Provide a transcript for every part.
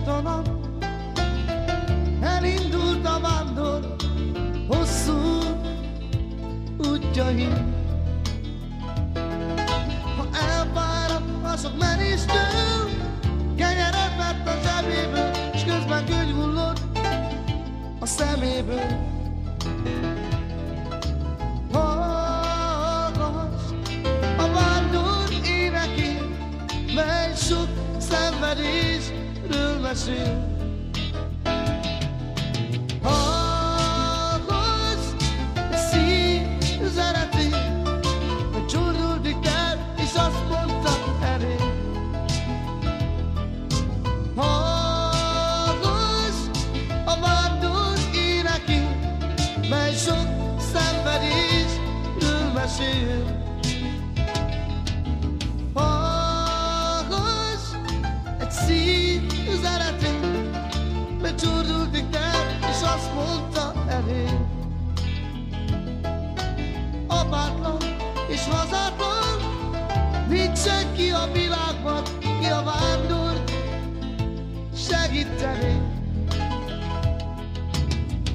Süllyedt a nap, elindult a vándor, hosszú útjain. Ha elfáradt a sok menéstől, kenyeret vett a zsebéből, s közben könyv hullott a szeméből. Hallgass a vándor énekét, mely sok szenvedésről mesél. Hallgass a szív üzenetét, hogy csordultig el, és azt mondta elé. Hallgass a vándor énekét, mely sok szenvedésről mesél. Nincs senki a világban, ki a vándor segíteni.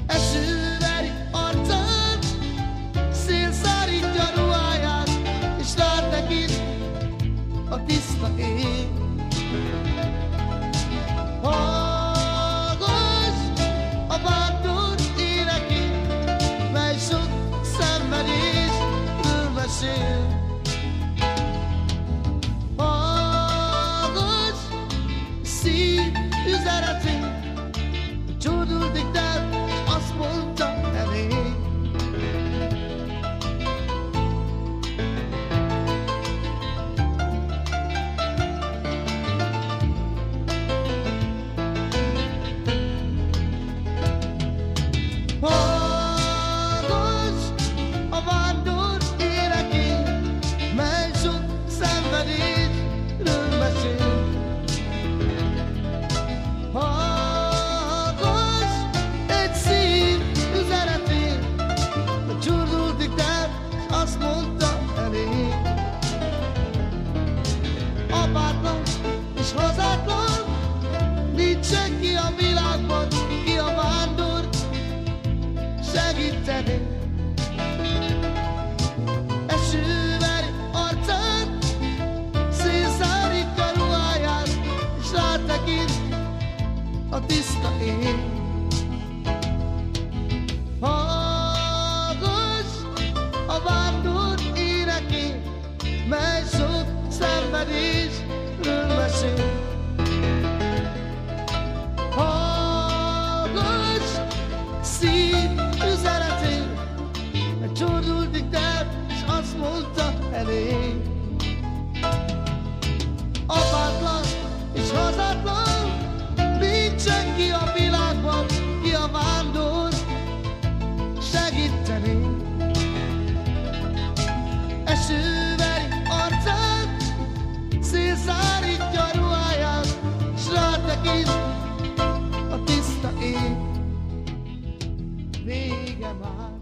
Esőveri arcán, szél szárítja ruháját, és rátekint a tiszta ég. Hallgass a vándor énekét, mely sok szenvedésről mesél. Hallgass a vándor énekét, mely sok szenvedésről mesél. Egy szív üzenetét, a és azt mondta elég. Apátlan és hazátlan, szenvedésről a